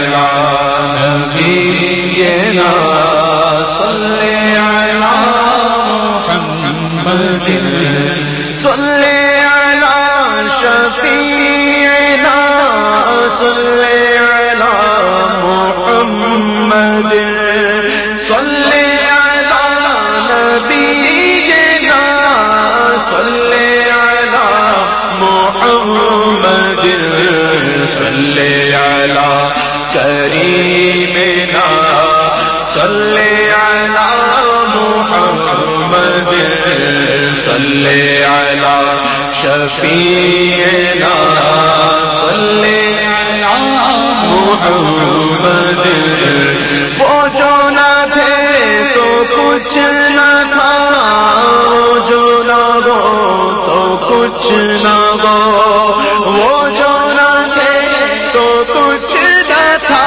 لا شفیعنا صلی محمد۔ وہ جو نہ تھے تو کچھ نہ تھا، وہ جو نہ گو تو کچھ نہ گو وہ جو نہ تھے تو کچھ نہ تھا،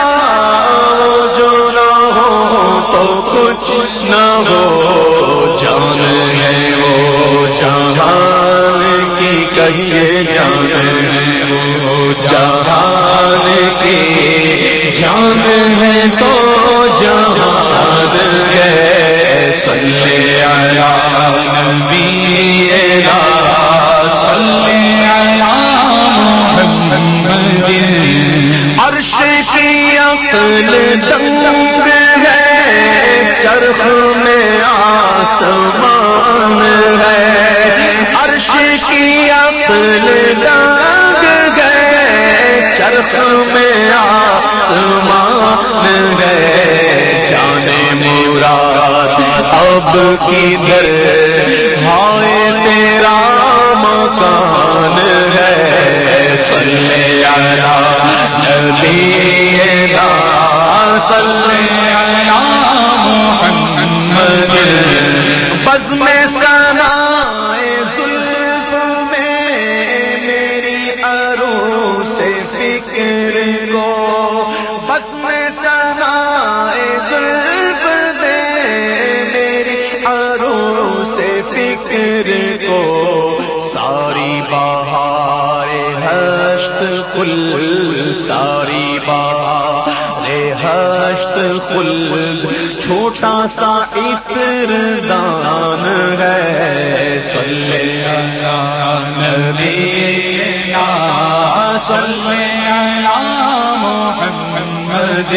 وہ جو نہ ہو تو کچھ نہ ہو۔ کہیے جان وہ جان کی جان ہے تو جان ہے۔ صلی علی نبینا صلی علی عرش کی عقل دنگ ہے۔ چرخ میں آسمان ہے۔ کی گئے چرخ میں آسمان گئے۔ جانے مراد اب کدھر؟ ہائے تیرا مکان فکر کو ساری بہار ہشت کل، ساری بہار ہشت کل۔ چھوٹا سا عطر دان ہے، صلی نبینا صلی محمد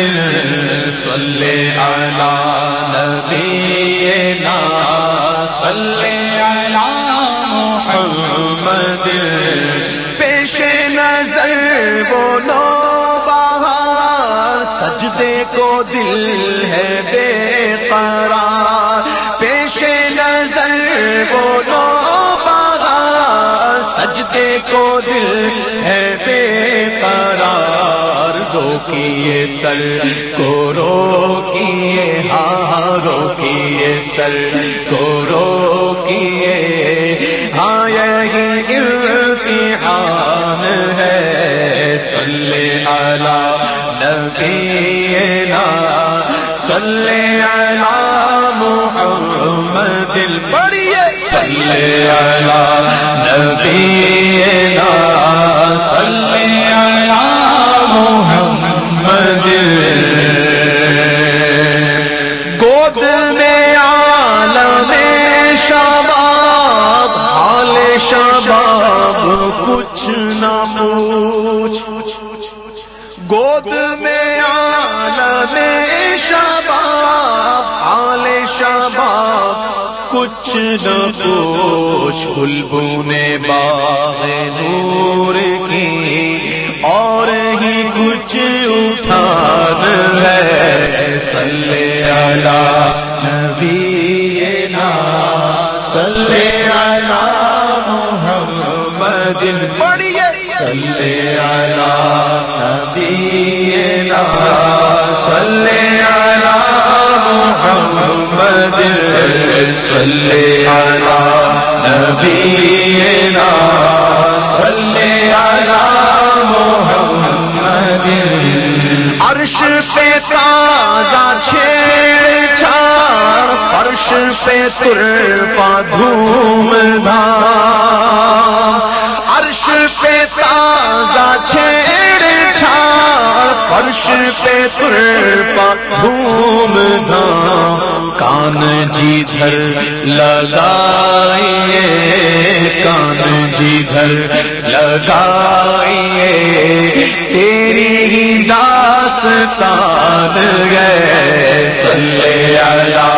صلی علی نبینا صلی علی محمد. پیش نظر بولو بہار سجدے کو دل ہے بے قرار. پیش نظر بولو بہار سجدے کو دل قرار کیے سر کو رو کیے ہاں رو کیے سر کو رو کیے ہاں یہی امتحان ہے۔ صلی علی نبینا، صلی علی محمد پڑھیے صلی علی نبینا۔ کچھ نہ پوچھ۔ گود میں عالم شباب حال شباب، کچھ نہ پوچھ۔ گلبونے باغ نور کی اور ہی کچھ اٹھان ہے۔ صلی علی نبینا صلی علی محمد پڑھیے۔ صلی علی نبینا، صلی علی محمد۔ صلی علی نبینا، صلی علی محمد۔ عرش پہ تازہ چھیڑ چھاڑ فرش پہ تر پا دھوم دھام عرش پہ تازہ چھیڑ چھاڑ، فرش پہ تر پا دھوم دھام۔ کان جی دھر لگائیے، کان جی دھر لگائیے۔ تیری ہی داستان گئے صلی علی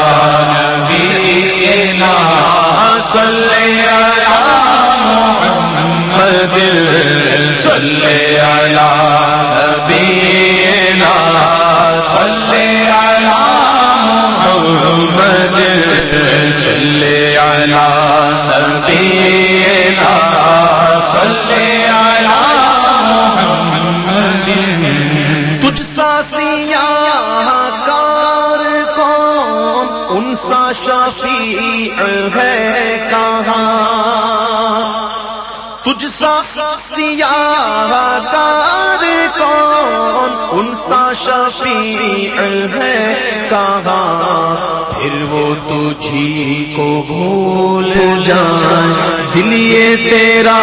سا سیاہ کار کون؟ ان سا شفیع ہے کہاں؟ پھر وہ تجھی کو بھول جائے دل یہ تیرا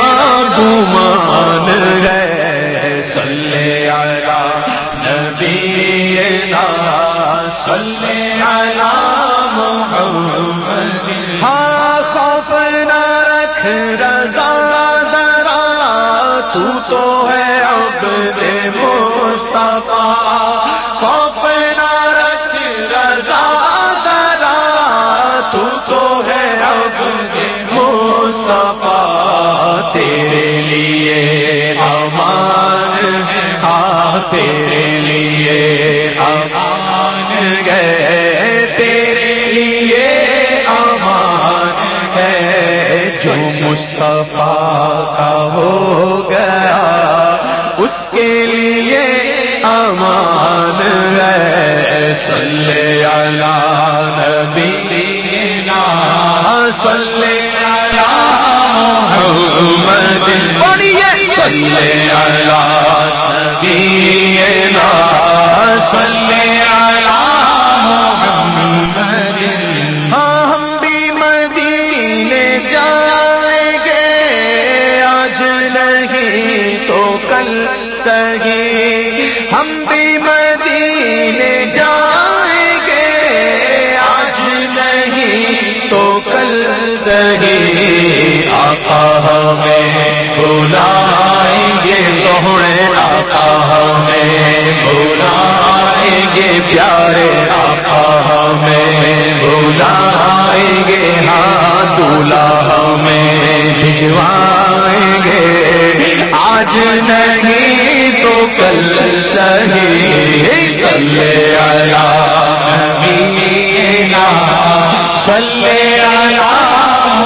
گمان گئے صلی علی نبینا صلی علی محمد۔ ہے مصطفیٰ، خوف نہ رکھ، رضا ذرا، تو تو ہے عبد مصطفیٰ۔ تیرے لیے امان ہاں تیرے لیے امان گئے تیرے لیے امان ہے، جو مصطفیٰ کا ہو۔ صلی علی نبینا صلی علی محمد صلی علی نبینا صلی علی ہمیں بلائیں گے سونے آقا، ہمیں بلائیں گے پیارے آقا، ہمیں بلائیں گے ہاں دولا ہمیں بھجوائیں گے۔ آج نہیں تو کل سہی صلی علی نبینا صلی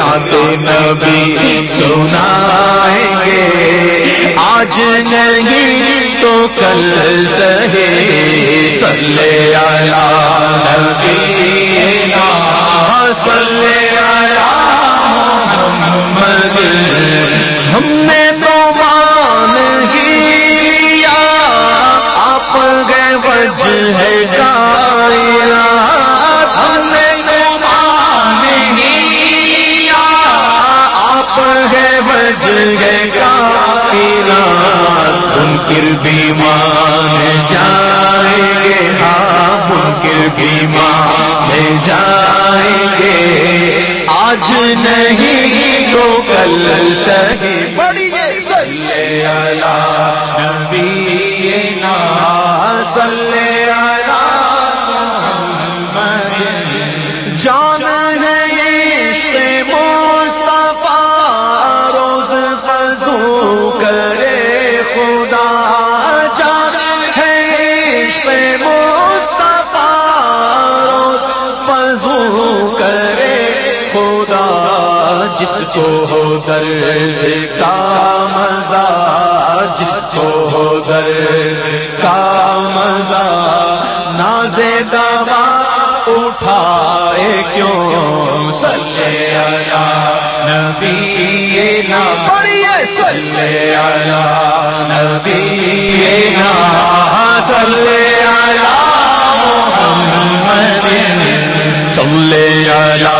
نعت نبی سنائیں گے۔ آج نہیں تو کل سہے۔ صلی علی نبینا۔ صلی علی محمد۔ ہم نے تو مان ہی لیا۔ آپ گئے وجہ ہے کائنات منکر بھی مان جائیں گے ہاں منکر بھی مان جائیں گے۔ آج نہیں تو کل سہی بڑی کو ہو درد کا مزہ جس کو ہو درد کا مزہ ناز دوا اٹھائے کیوں؟ سچے آیا نبی نا۔ پڑھیے سلے آیا نبی نا۔ سلے آیا سلے آیا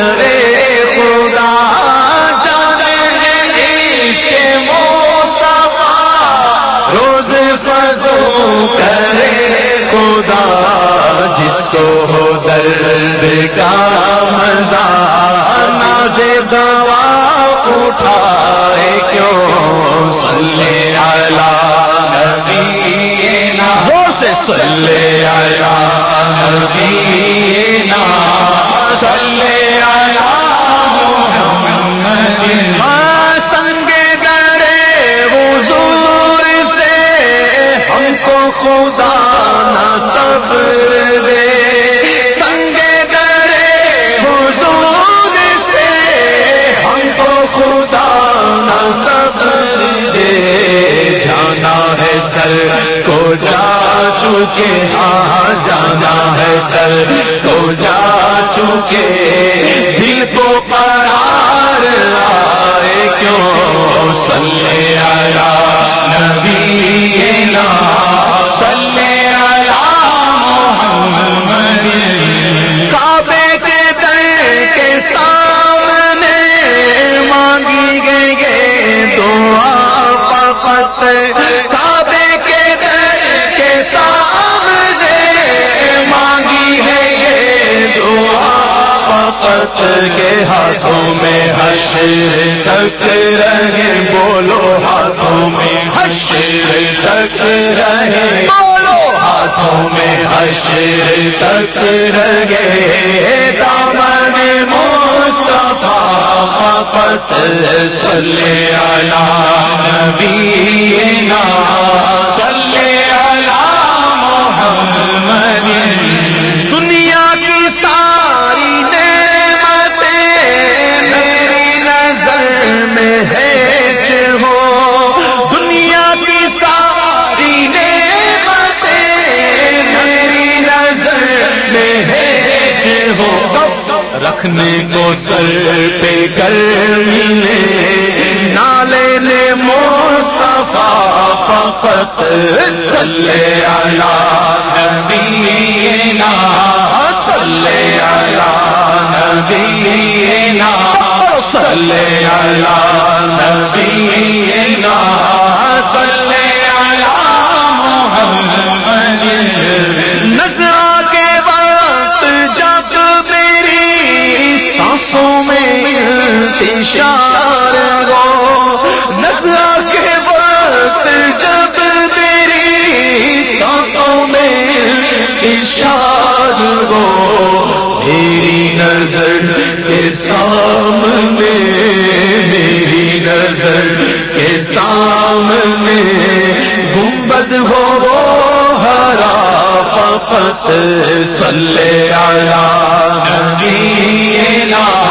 سلے آیا سلے آیا سنگ گرے حضور سے ہم کو خدا نہ صبر چکے ہاں جانا ہے سر، تو جا چکے دل کو پرار آئے کیوں؟ سلے آیا نبی نام حشر تک رہے بولو ہاتھوں میں حشر تک رہے۔ بولو۔ ہاتھوں میں حشر تک رہے۔ دامن مصطفیٰ پت سلے آیا نبی نا رکھنے کو سر پہ کر ملے نالے نے موستفا فقط سلے آیا نبی نا سلے آیا نبی نا سلے آیا نبی نا سلے محمد انتشار گو نظر کے وقت جب میری سانسوں میں اشار گو میری نظر کے سامنے، میری نظر کے سامنے۔ گنبد ہو ہرا فقط سلے آیا نبی نا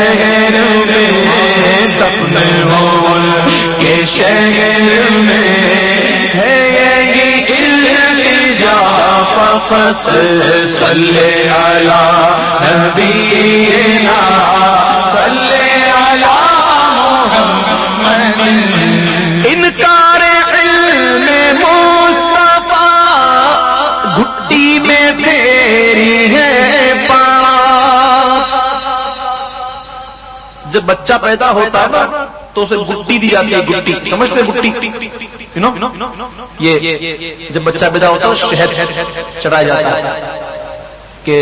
خلافت صلی اللہ نبینا، صلی اللہ محمد۔ انکار علم مصطفیٰ، گھٹی میں تیری ہے پڑا۔ جب بچہ پیدا ہوتا ہے نا تو اسے گٹی دی جاتی ہے گٹی سمجھتے گٹی یو نو یہ جب بچہ پیدا ہوتا ہے، شہد چڑھایا جاتا ہے۔ کہ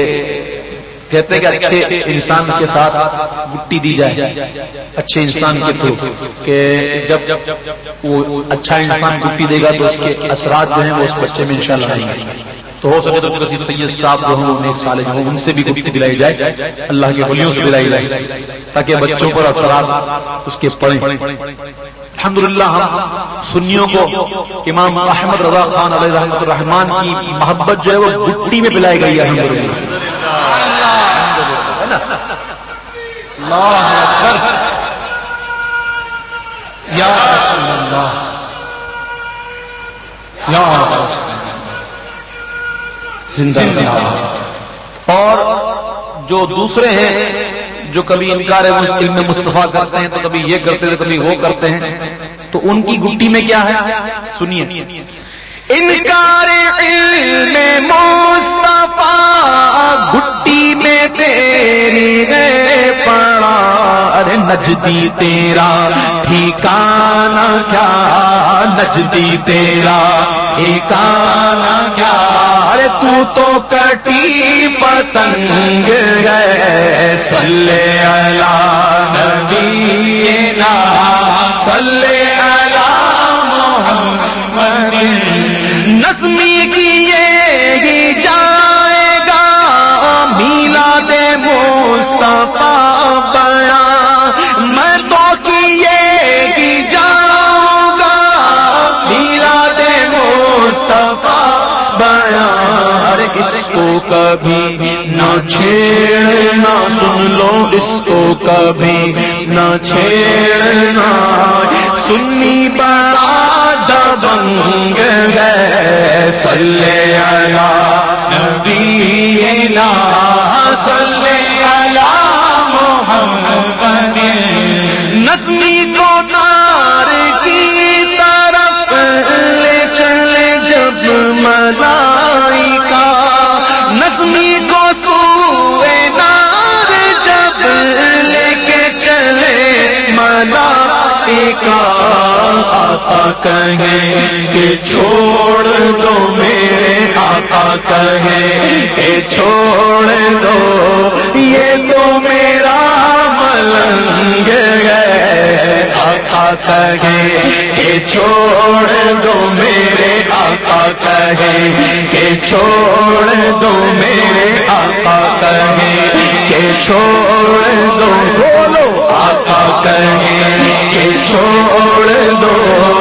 کہتے ہیں کہ اچھے انسان کے ساتھ گٹی دی جائے، اچھے انسان کے تھرو۔ کہ جب وہ اچھا انسان گٹی دے گا تو اس کے اثرات جو ہیں وہ اس بچے میں انشاءاللہ آئیں گے۔ تو ہو سکے تو کسی سید صاحب جو ہوں ایک سال جو ان سے بھی گفتی دلائی جائے۔ اللہ کے ولیوں سے دلائی جائے۔ تاکہ بچوں پر اثرات اس کے پڑھیں الحمد للہ ہم سنیوں کو امام احمد رضا خان علیہ رحمۃ الرحمان کی محبت جو ہے وہ گٹی میں پلائی گئی ہے الحمد للہ اور جو دوسرے ہیں جو کبھی انکار علم مصطفیٰ کرتے ہیں تو کبھی یہ کرتے ہیں کبھی وہ کرتے ہیں۔ تو ان کی گٹی میں کیا ہے؟ سنیے۔ انکار علم مصطفیٰ گٹی میں تیری ہے پڑا۔ ارے نجدی تیرا ٹھیکانا کیا؟ نجدی تیرا ٹھیکانا کیا؟ ارے تو تو کٹی پتنگ ہے سلے اللہ نبینا۔ سلے اللہ محمد۔ نظمی کی مصطفیٰ بڑا، میں تو کیے کی جاؤں گا۔ میلا دے مصطفیٰ بڑا۔ ہر اس کو کبھی نہ چھیڑنا، سن لو اس کو کبھی نہ چھیڑنا۔ سنی بڑا دبنگ ہے سلے اللہ نبینا سلے محمد کا آقا کہیں کہ چھوڑ دو میرے آقا کہیں کہ چھوڑ دو، یہ تو میرا ملنگ ہے۔ آقا کہیں کہ چھوڑ دو میرے آقا کہیں کہ چھوڑ دو میرے آقا کہیں کہ چھوڑ دو۔ بولو، آقا کہیں چھوڑ دو۔